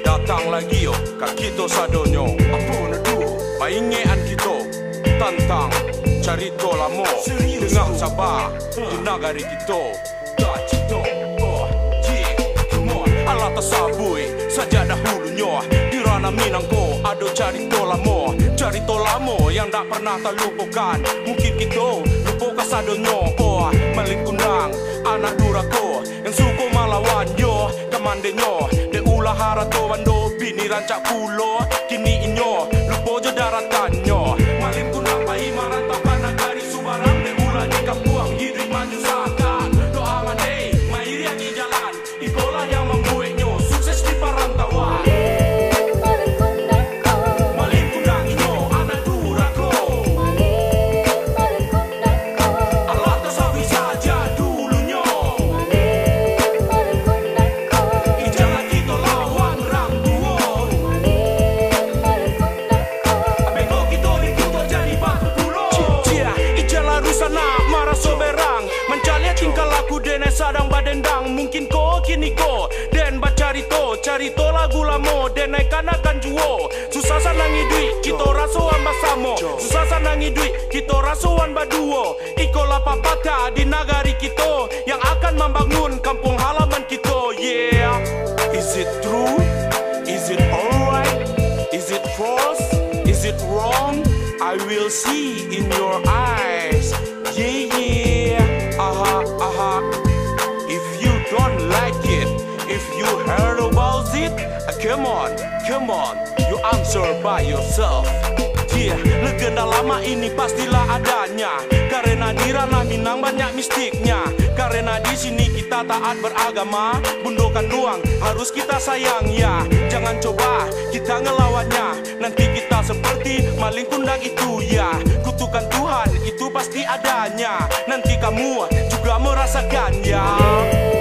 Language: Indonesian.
Datang lagi yo Kak kita sadonyo. Apa nak du Maingean kita Tantang. Carito lamo Dengar sabar. Di negari kita Tak cito Oh Alah tasabui Saja dahulunya Di ranah Minangko. Ada carito lamo Carito lamo Yang tak pernah terlupakan. Mungkin kita Lupakan sadonyo Oh Malik kunang Anak durako. Yang suko malawan yo Kamandenyo De ulah harato Wando bini rancak pulo. Kini inyo Lupo jo daratanyo rusana marah soberang Mencari tingkah laku dene sadang badendang Mungkin ko kini ko Den bacarito Carito lagu lamo Dene kanakan juo Susah sanangi duit Kita rasuan basamo Susah sanangi duit Kita rasuan baduo Ikolah papaka di nagari kita Yang akan membangun kampung halaman kita Yeah Is it true? Is it alright? Is it false? Is it wrong? I will see in your eyes. Come on. You answer by yourself. Yeah, legenda lama ini pastilah adanya. Karena di ranah Minang banyak mistiknya. Karena di sini kita taat beragama. Bundokan doang harus kita sayang ya. Jangan coba kita ngelawannya. Nanti kita seperti maling kundang itu ya. Kutukan Tuhan itu pasti adanya. Nanti kamu juga merasakannya